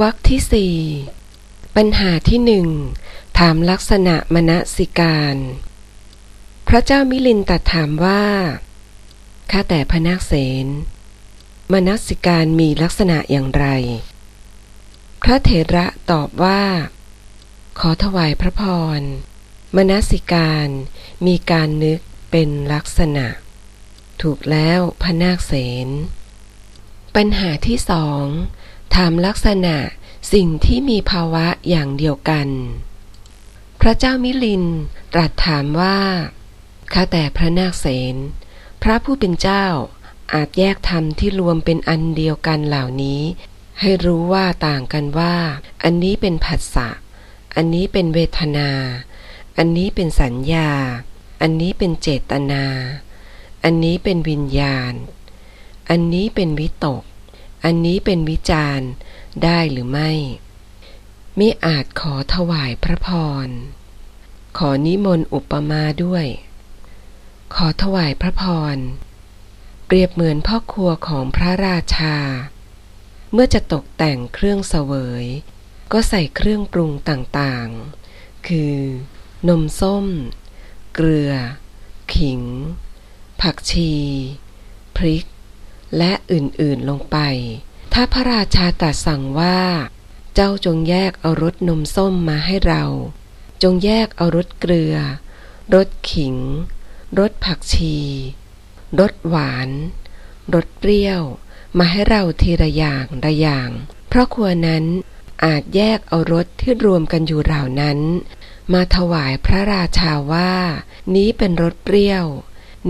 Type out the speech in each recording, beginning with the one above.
วรรคที่สี่ปัญหาที่หนึ่งถามลักษณะมณสิการ พระเจ้ามิลินตัดถามว่าข้าแต่พระนาคเสนมณสิการมีลักษณะอย่างไร พระเถระตอบว่า ขอถวายพระพร มณสิการมีการนึกเป็นลักษณะ ถูกแล้วพระนาคเสนปัญหาที่สอง ถามลักษณะสิ่งที่มีภาวะอย่างเดียวกัน พระเจ้ามิลินตรัสถามว่า ข้าแต่พระนาคเสนพระผู้เป็นเจ้าอาจแยกธรรมที่รวมเป็นอันเดียวกันเหล่านี้ ให้รู้ว่าต่างกันว่า อันนี้เป็นผัสสะ อันนี้เป็นเวทนา อันนี้เป็นสัญญา อันนี้เป็นเจตนา อันนี้เป็นวิญญาณ อันนี้เป็นวิตก อันนี้เป็นวิจารณ์ได้หรือไม่มิอาจขอถวายพระพร ขอนิมนต์อุปมาด้วย ขอถวายพระพร เปรียบเหมือนพ่อครัวของพระราชา เมื่อจะตกแต่งเครื่องเสวย ก็ใส่เครื่องปรุงต่างๆ คือ นมส้ม เกลือ ขิง ผักชี พริก และอื่นๆลงไป ถ้าพระราชาตรัสสั่งว่า เจ้าจงแยกเอารสนมส้มมาให้เรา จงแยกเอารสเกลือ รสขิง รสผักชี รสหวาน รสเปรี้ยว มาให้เราทีละอย่างละอย่าง เพราะครัวนั้นอาจแยกเอารสที่รวมกันอยู่เหล่านั้น มาถวายพระราชาว่า นี้เป็นรสเปรี้ยว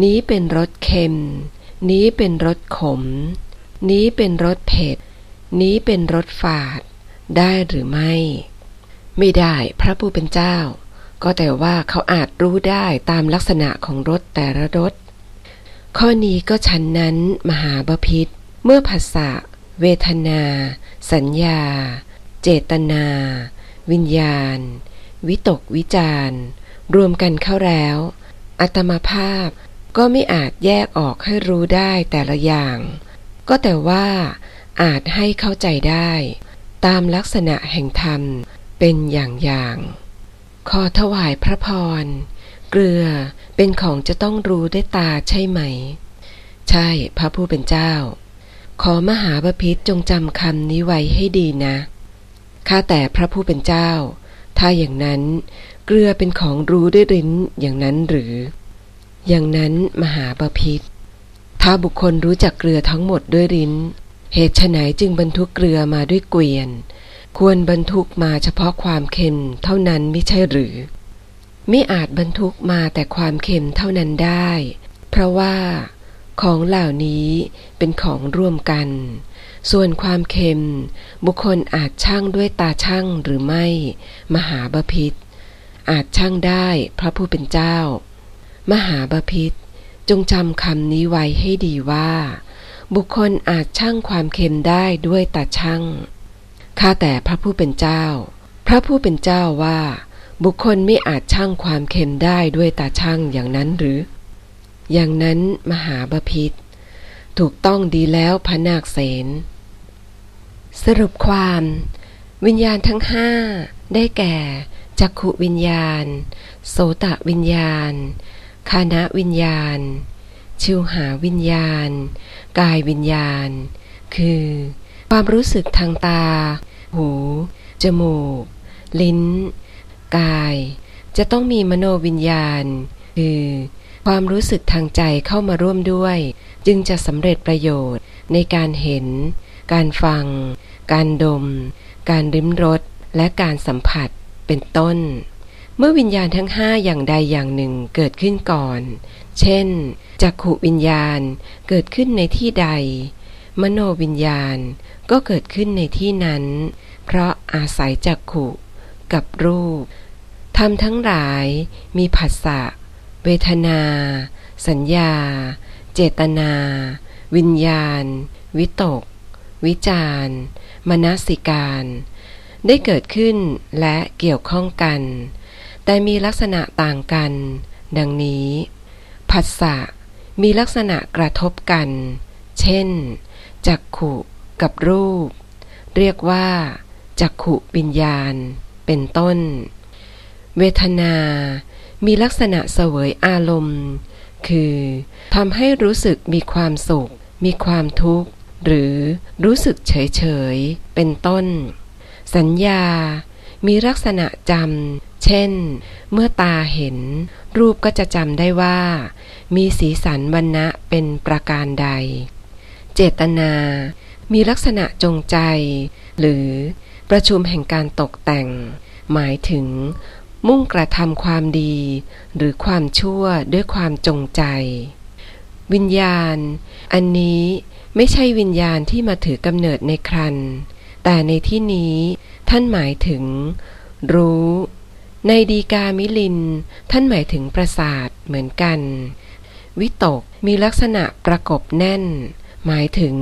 นี้เป็นรสเค็ม นี้เป็นรสขม นี้เป็นรสเผ็ด นี้เป็นรสฝาด ได้หรือไม่ ไม่ได้พระผู้เป็นเจ้า ก็แต่ว่าเขาอาจรู้ได้ตามลักษณะของรสแต่ละรส ข้อนี้ก็ฉันนั้นมหาบพิษ เมื่อภาษาเวทนา สัญญา เจตนา วิญญาณ วิตกวิจารรวมกันเข้าแล้วอัตมาภาพ ก็ไม่อาจแยกออกให้รู้ได้แต่ละอย่าง ก็แต่ว่าอาจให้เข้าใจได้ ตามลักษณะแห่งธรรมเป็นอย่างอย่างขอถวายพระพร เกลือเป็นของจะต้องรู้ได้ตาใช่ไหม ใช่พระผู้เป็นเจ้า ขอมหาบพิษจงจำคำนี้ไว้ให้ดีนะข้าแต่พระผู้เป็นเจ้า ถ้าอย่างนั้น เกลือเป็นของรู้ได้ริ้นอย่างนั้นหรือ อย่างนั้นมหาบพิษถ้าบุคคลรู้จักเกลือทั้งหมดด้วยริ้น เหตุไฉนจึงบรรทุกเกลือมาด้วยเกวียน ควรบรรทุกมาเฉพาะความเค็มเท่านั้นไม่ใช่หรือ ไม่อาจบรรทุกมาแต่ความเค็มเท่านั้นได้ เพราะว่าของเหล่านี้เป็นของร่วมกัน ส่วนความเค็ม บุคคลอาจช่างด้วยตาช่างหรือไม่ มหาบพิษอาจช่างได้พระผู้เป็นเจ้า มหาบาพิษจงจำคำนี้ไว้ให้ดีว่า บุคคลอาจช่างความเค็มได้ด้วยตาช่างข้าแต่พระผู้เป็นเจ้า พระผู้เป็นเจ้าว่า บุคคลไม่อาจช่างความเค็มได้ด้วยตาช่างอย่างนั้นหรือ อย่างนั้นมหาบพิษถูกต้องดีแล้วพระนาคเสนสรุปความ วิญญาณทั้งห้าได้แก่จักขุวิญญาณ โสตวิญญาณ คานะวิญญาณ ชิวหาวิญญาณ กายวิญญาณ คือ ความรู้สึกทางตา หู จมูก ลิ้น กาย จะต้องมีมโนวิญญาณ คือ ความรู้สึกทางใจเข้ามาร่วมด้วย จึงจะสำเร็จประโยชน์ในการเห็น การฟัง การดม การริมรสและการสัมผัสเป็นต้น เมื่อวิญญาณทั้งห้าอย่างใดอย่างหนึ่งเกิดขึ้นก่อน เช่น จักขุวิญญาณเกิดขึ้นในที่ใด มโนวิญญาณก็เกิดขึ้นในที่นั้น เพราะอาศัยจักขุกับรูปทำทั้งหลายมีผัสสะ เวทนา สัญญา เจตนา วิญญาณ วิตก วิจารมนสิการ ได้เกิดขึ้นและเกี่ยวข้องกัน แต่มีลักษณะต่างกัน ดังนี้ผัสสะมีลักษณะกระทบกัน เช่น จักขุกับรูป เรียกว่า จักขุวิญญาณ เป็นต้น เวทนา มีลักษณะเสวยอารมณ์ คือทำให้รู้สึกมีความสุข มีความทุกข์ หรือรู้สึกเฉยๆเป็นต้น สัญญา มีลักษณะจำ เช่น เมื่อตาเห็น รูปก็จะจำได้ว่า มีสีสันวันณะเป็นประการใด เจตนา มีลักษณะจงใจ หรือประชุมแห่งการตกแต่ง หมายถึง มุ่งกระทำความดี หรือความชั่วด้วยความจงใจ วิญญาณ อันนี้ไม่ใช่วิญญาณที่มาถือกำเนิดในครันแต่ในที่นี้ท่านหมายถึง รู้ ในดีกามิลิน ท่านหมายถึงประสาทเหมือนกัน วิตกมีลักษณะประกบแน่น หมายถึง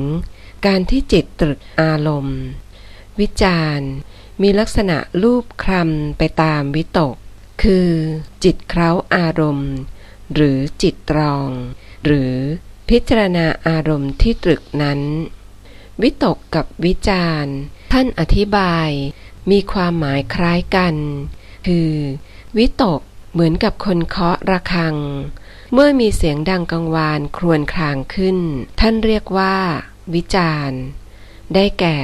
การที่จิตตรึกอารมณ์ วิจารมีลักษณะรูปคลำไปตามวิตก คือ จิตเคล้าอารมณ์ หรือจิตตรอง หรือพิจารณาอารมณ์ที่ตรึกนั้น วิตกกับวิจารท่านอธิบาย มีความหมายคล้ายกัน คือ วิตกเหมือนกับคนเคาะระฆัง เมื่อมีเสียงดังกังวานครวญครางขึ้น ท่านเรียกว่า วิจารณ์ได้แก่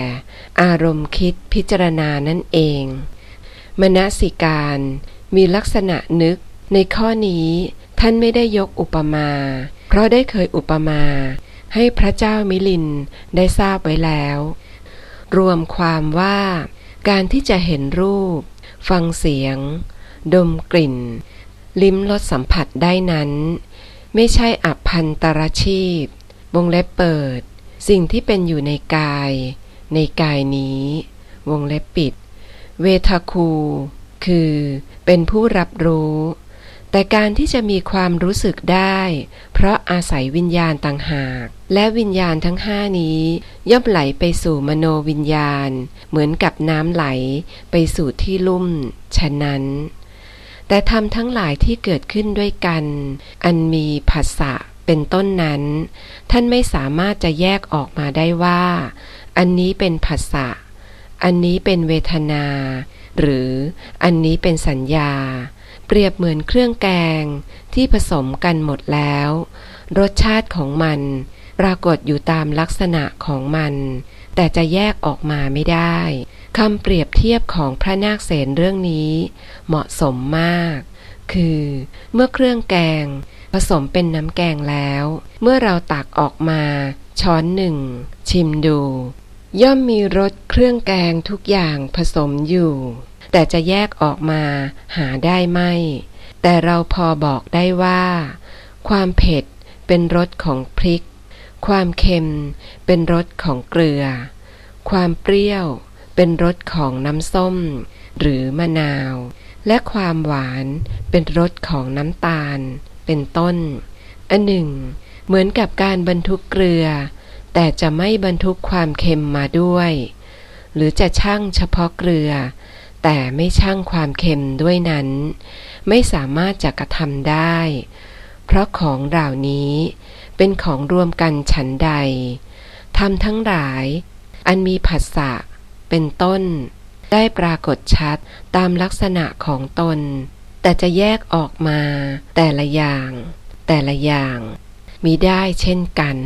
อารมณ์คิดพิจารณานั่นเองมนสิการมีลักษณะนึก ในข้อนี้ท่านไม่ได้ยกอุปมา เพราะได้เคยอุปมา ให้พระเจ้ามิลินได้ทราบไว้แล้ว รวมความว่า การที่จะเห็นรูป ฟังเสียง ดมกลิ่น ลิ้มรสสัมผัสได้นั้น ไม่ใช่อับพันตรชีพวงเล็บเปิด สิ่งที่เป็นอยู่ในกาย ในกายนี้ วงเล็บปิด เวทคู คือ เป็นผู้รับรู้ แต่การที่จะมีความรู้สึกได้ เพราะอาศัยวิญญาณต่างหาก และวิญญาณทั้งห้านี้ ย่อมไหลไปสู่มโนวิญญาณ เหมือนกับน้ำไหลไปสู่ที่ลุ่ม ฉะนั้น แต่ธรรมทั้งหลายที่เกิดขึ้นด้วยกัน อันมีผัสสะเป็นต้นนั้น ท่านไม่สามารถจะแยกออกมาได้ว่า อันนี้เป็นผัสสะ อันนี้เป็นเวทนา หรืออันนี้เป็นสัญญา เปรียบเหมือนเครื่องแกงที่ผสมกันหมดแล้ว รสชาติของมัน ปรากฏอยู่ตามลักษณะของมัน แต่จะแยกออกมาไม่ได้คำเปรียบเทียบของพระนาคเษนเรื่องนี้ เหมาะสมมาก คือเมื่อเครื่องแกง ผสมเป็นน้ำแกงแล้ว เมื่อเราตักออกมา ช้อนหนึ่ง ชิมดู ย่อมมีรสเครื่องแกงทุกอย่างผสมอยู่ แต่จะแยกออกมาหาได้ไม่ แต่เราพอบอกได้ว่า ความเผ็ดเป็นรสของพริก ความเค็มเป็นรสของเกลือ ความเปรี้ยวเป็นรสของน้ำส้ม หรือมะนาว และความหวานเป็นรสของน้ำตาล เป็นต้น อันหนึ่ง เหมือนกับการบรรทุกเกลือ แต่จะไม่บรรทุกความเค็มมาด้วย หรือจะช่างเฉพาะเกลือ แต่ไม่ช่างความเค็มด้วยนั้น ไม่สามารถจะกระทำได้ เพราะของเหล่านี้ เป็นของรวมกันฉันใดทำทั้งหลาย อันมีผัสสะเป็นต้น ได้ปรากฏชัดตามลักษณะของตน แต่จะแยกออกมาแต่ละอย่าง แต่ละอย่าง มีได้เช่นกัน